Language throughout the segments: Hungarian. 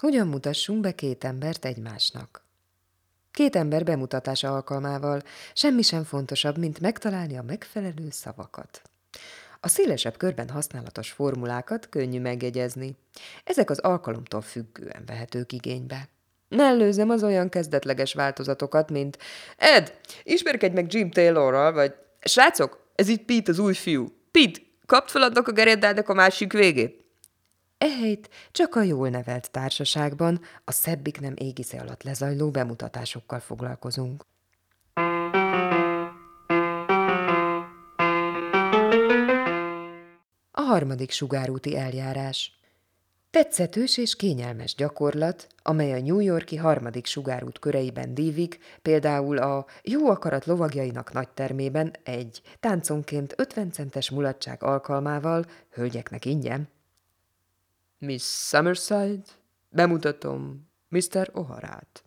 Hogyan mutassunk be két embert egymásnak? Két ember bemutatása alkalmával semmi sem fontosabb, mint megtalálni a megfelelő szavakat. A szélesebb körben használatos formulákat könnyű megjegyezni. Ezek az alkalomtól függően vehetők igénybe. Mellőzem az olyan kezdetleges változatokat, mint Ed, ismerkedj meg Jim Taylorral, vagy Srácok, ez itt Pete az új fiú. Pete, kapd fel adnak a gereddának a másik végét. Ehelyt csak a jól nevelt társaságban a szebbik nem égisze alatt lezajló bemutatásokkal foglalkozunk. A harmadik sugárúti eljárás. Tetszetős és kényelmes gyakorlat, amely a New Yorki harmadik sugárút köreiben dívik, például a jó akarat lovagjainak nagy termében egy tánconként 50 centes mulatság alkalmával, hölgyeknek ingyen, Miss Summerside, bemutatom Mr. Oharát.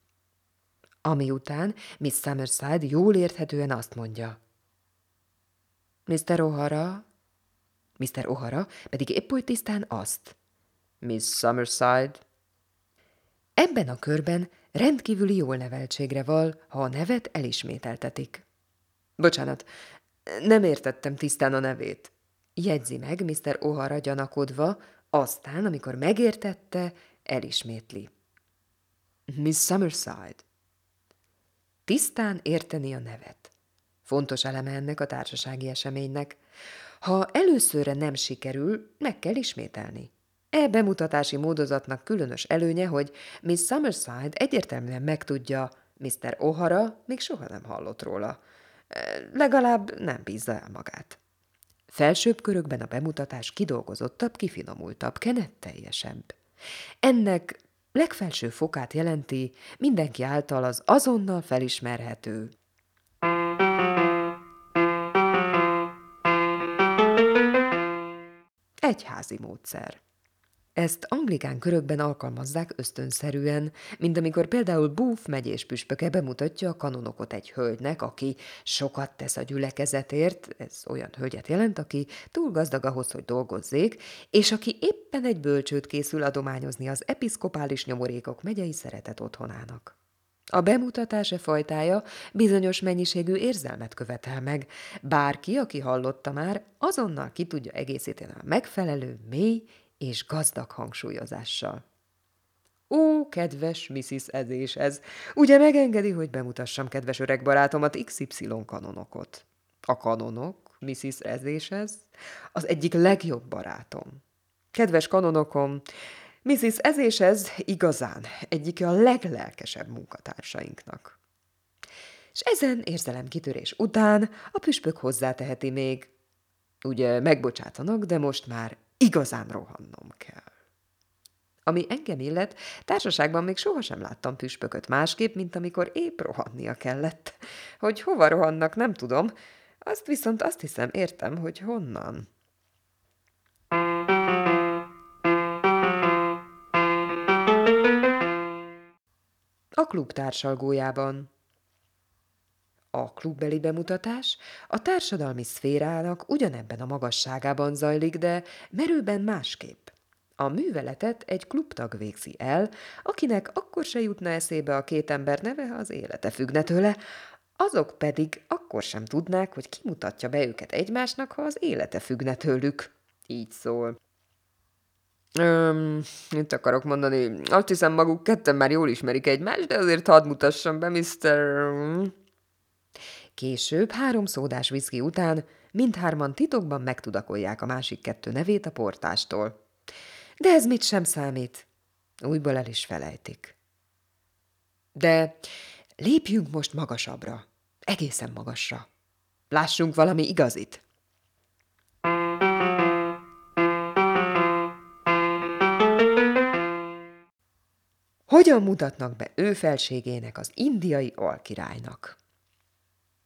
Ami után Miss Summerside jól érthetően azt mondja. Mr. O'Hara, Mr. O'Hara pedig épp oly tisztán azt. Miss Summerside. Ebben a körben rendkívüli jól neveltségre val, ha a nevet elismételtetik. Bocsánat, nem értettem tisztán a nevét. Jegyzi meg Mr. O'Hara gyanakodva, aztán, amikor megértette, elismétli. Miss Summerside. Tisztán érteni a nevet. Fontos eleme ennek a társasági eseménynek. Ha előszörre nem sikerül, meg kell ismételni. E bemutatási módozatnak különös előnye, hogy Miss Summerside egyértelműen megtudja, Mr. O'Hara még soha nem hallott róla. E, legalább nem bízza el magát. Felsőbb körökben a bemutatás kidolgozottabb, kifinomultabb, kenetteljesebb. Ennek legfelső fokát jelenti mindenki által az azonnal felismerhető. Egyházi módszer. Ezt anglikán körökben alkalmazzák ösztönszerűen, mint amikor például Búf megyés püspöke bemutatja a kanonokot egy hölgynek, aki sokat tesz a gyülekezetért, ez olyan hölgyet jelent, aki túl gazdag ahhoz, hogy dolgozzék, és aki éppen egy bölcsőt készül adományozni az episzkopális nyomorékok megyei szeretet otthonának. A bemutatása fajtája bizonyos mennyiségű érzelmet követel meg. Bárki, aki hallotta már, azonnal ki tudja egészíteni a megfelelő, mély és gazdag hangsúlyozással. Ó, kedves Mrs. Ezés ez, ugye megengedi, hogy bemutassam kedves öreg barátomat XY kanonokot? A kanonok, Mrs. Ezésez, az egyik legjobb barátom. Kedves kanonokom, Mrs. Ezésez igazán egyik a leglelkesebb munkatársainknak. És ezen érzelemkitörés után a püspök hozzáteheti még, ugye megbocsátanak, de most már igazán rohannom kell. Ami engem illet, társaságban még sohasem láttam püspököt másképp, mint amikor épp rohannia kellett. Hogy hova rohannak, nem tudom, azt viszont azt hiszem értem, hogy honnan. A klub társalgójában a klubbeli bemutatás a társadalmi szférának ugyanebben a magasságában zajlik, de merőben másképp. A műveletet egy klubtag végzi el, akinek akkor se jutna eszébe a két ember neve, ha az élete függne tőle, azok pedig akkor sem tudnák, hogy kimutatja be őket egymásnak, ha az élete függne tőlük. Így szól. Öm, mit akarok mondani? Azt hiszem, maguk ketten már jól ismerik egymást, de azért hadd mutassam be, Mr. Később, három szódás viszki után mindhárman titokban megtudakolják a másik kettő nevét a portástól. De ez mit sem számít. Újból el is felejtik. De lépjünk most magasabbra, egészen magasra. Lássunk valami igazit. Hogyan mutatnak be ő felségének az indiai alkirálynak?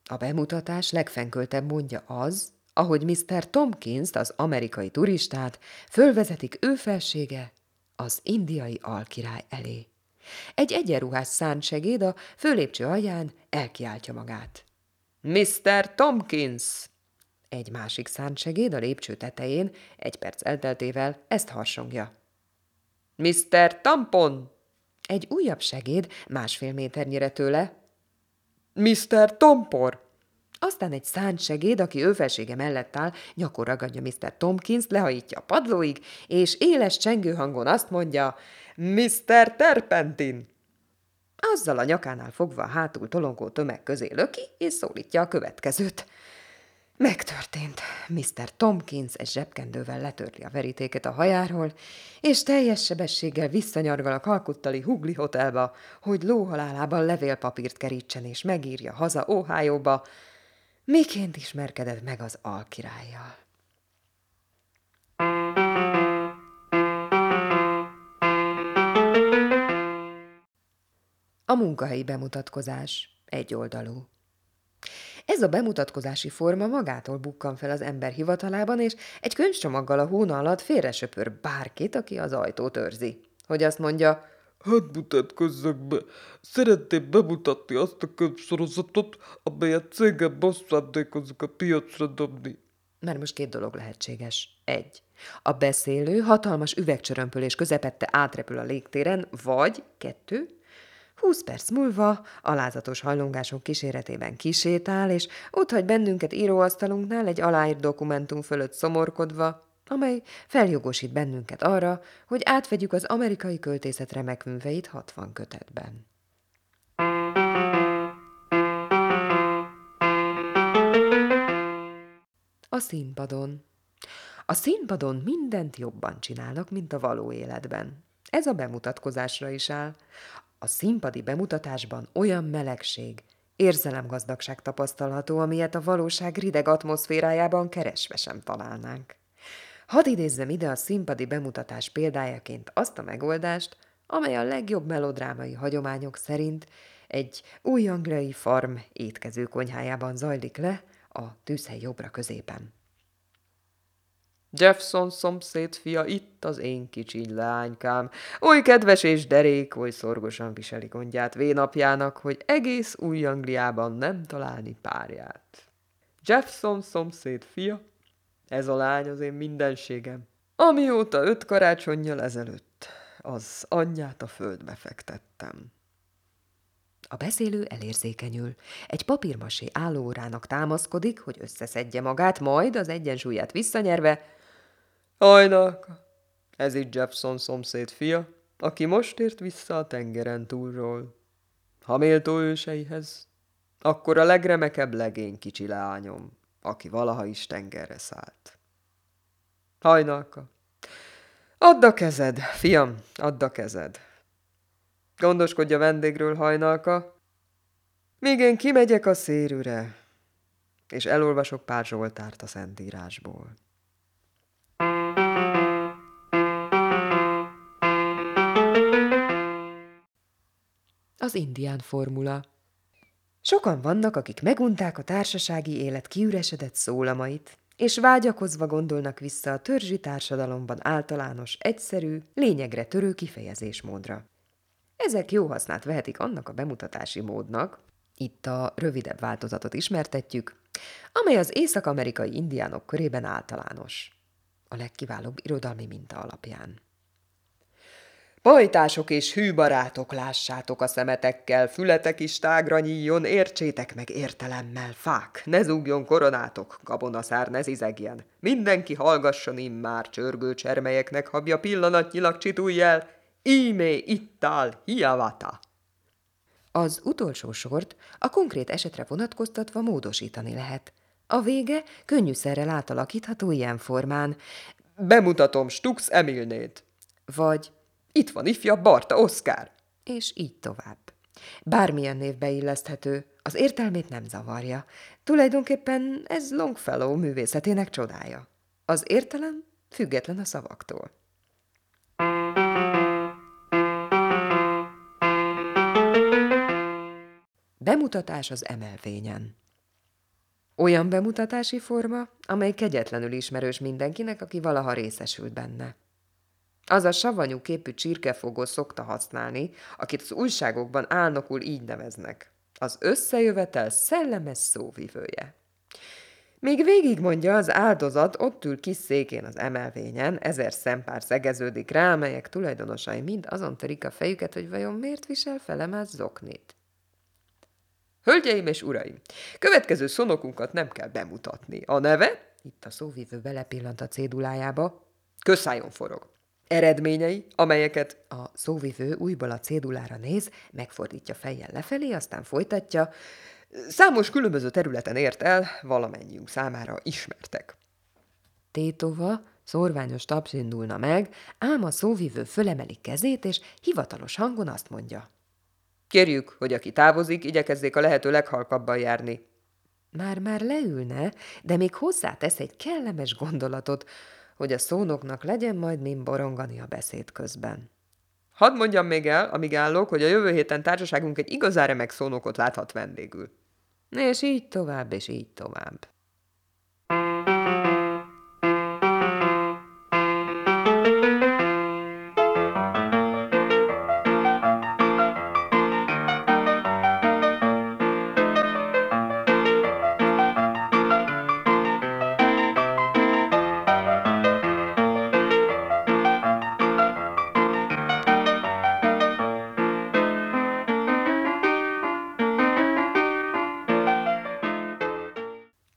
A bemutatás legfenköltebb mondja az, ahogy Mr. Tompkins, az amerikai turistát, fölvezetik ő felsége az indiai alkirály elé. Egy egyenruhás szántsegéd a főlépcső alján elkiáltja magát. Mr. Tompkins! Egy másik szántsegéd a lépcső tetején egy perc elteltével ezt harsongja. Mr. Tampon! Egy újabb segéd másfél méternyire tőle. Mr. Tompor! Aztán egy szánt segéd, aki ő felsége mellett áll, nyakon ragadja Mr. Tomkins, lehajítja a padlóig, és éles csengő hangon azt mondja, Mr. Terpentin! Azzal a nyakánál fogva a hátul tolongó tömeg közé löki, és szólítja a következőt. Megtörtént. Mr. Tomkins egy zsebkendővel letörli a verítéket a hajáról, és teljes sebességgel visszanyargal a kalkuttali Hugli hotelba, hogy lóhalálában levélpapírt kerítsen és megírja haza Ohio-ba, miként ismerkedett meg az alkirállyal. A munkahelyi bemutatkozás egyoldalú. Ez a bemutatkozási forma magától bukkan fel az ember hivatalában, és egy könyvcsomaggal a hóna alatt félresöpör bárkit, aki az ajtót őrzi. Hogy azt mondja, Hát mutatkozzak be. Szeretném bemutatni azt a könyvsorozatot, amelyet cégem szándékozik a piacra dobni. Mert most két dolog lehetséges. Egy. A beszélő hatalmas üvegcsörömpölés közepette átrepül a légtéren, vagy kettő. Húsz perc múlva alázatos hajlongások kíséretében kisétál, és ott hagy bennünket íróasztalunknál egy aláírt dokumentum fölött szomorkodva, amely feljogosít bennünket arra, hogy átvegyük az amerikai költészet remek műveit 60 kötetben. A színpadon. A színpadon mindent jobban csinálnak, mint a való életben. Ez a bemutatkozásra is áll. A színpadi bemutatásban olyan melegség, érzelemgazdagság tapasztalható, amilyet a valóság rideg atmoszférájában keresve sem találnánk. Hadd idézzem ide a színpadi bemutatás példájaként azt a megoldást, amely a legjobb melodrámai hagyományok szerint egy új angliai farm étkező konyhájában zajlik le a tűzhely jobbra középen. Jeffson szomszéd fia itt az én kicsi leánykám. Oly kedves és derék, oly szorgosan viseli gondját vénapjának, hogy egész új Angliában nem találni párját. Jeffson szomszéd fia, ez a lány az én mindenségem. Amióta öt karácsonyjal ezelőtt az anyját a földbe fektettem. A beszélő elérzékenyül. Egy papírmasé állóórának támaszkodik, hogy összeszedje magát, majd az egyensúlyát visszanyerve. Hajnalka, ez itt Jeffson szomszéd fia, aki most ért vissza a tengeren túlról. Ha méltó őseihez, akkor a legremekebb legény kicsi leányom aki valaha is tengerre szállt. Hajnalka, add a kezed, fiam, add a kezed. Gondoskodj a vendégről, hajnalka, míg én kimegyek a szérűre, és elolvasok pár Zsoltárt a Szentírásból. Az indián formula Sokan vannak, akik megunták a társasági élet kiüresedett szólamait, és vágyakozva gondolnak vissza a törzsi társadalomban általános, egyszerű, lényegre törő kifejezésmódra. Ezek jó hasznát vehetik annak a bemutatási módnak, itt a rövidebb változatot ismertetjük, amely az észak-amerikai indiánok körében általános. A legkiválóbb irodalmi minta alapján. Pajtások és hű barátok, lássátok a szemetekkel, fületek is tágra nyíljon, értsétek meg értelemmel, fák, ne zúgjon koronátok, gabonaszár ne zizegjen. Mindenki hallgasson immár csörgő csermelyeknek habja pillanatnyilag csitulj el, ímé ittál hiavata. Az utolsó sort a konkrét esetre vonatkoztatva módosítani lehet. A vége könnyűszerrel átalakítható ilyen formán. Bemutatom Stux Emilnét. Vagy itt van ifja Barta Oszkár. És így tovább. Bármilyen névbe illeszthető, az értelmét nem zavarja. Tulajdonképpen ez Longfellow művészetének csodája. Az értelem független a szavaktól. Bemutatás az emelvényen. Olyan bemutatási forma, amely kegyetlenül ismerős mindenkinek, aki valaha részesült benne. Az a savanyú képű csirkefogó szokta használni, akit az újságokban álnokul így neveznek. Az összejövetel szellemes szóvivője. Míg végigmondja az áldozat, ott ül kis székén az emelvényen, ezer szempár szegeződik rá, amelyek tulajdonosai mind azon törik a fejüket, hogy vajon miért visel felemás zoknit. Hölgyeim és uraim, következő szonokunkat nem kell bemutatni. A neve? Itt a szóvívő belepillant a cédulájába. Köszálljon forog. Eredményei, amelyeket a szóvivő újból a cédulára néz, megfordítja fejjel lefelé, aztán folytatja. Számos különböző területen ért el, valamennyiünk számára ismertek. Tétova, szorványos taps indulna meg, ám a szóvivő fölemeli kezét, és hivatalos hangon azt mondja. Kérjük, hogy aki távozik, igyekezzék a lehető leghalkabban járni. Már-már leülne, de még hozzátesz egy kellemes gondolatot, hogy a szónoknak legyen majd min borongani a beszéd közben. Hadd mondjam még el, amíg állok, hogy a jövő héten társaságunk egy igazán remek szónokot láthat vendégül. És így tovább, és így tovább.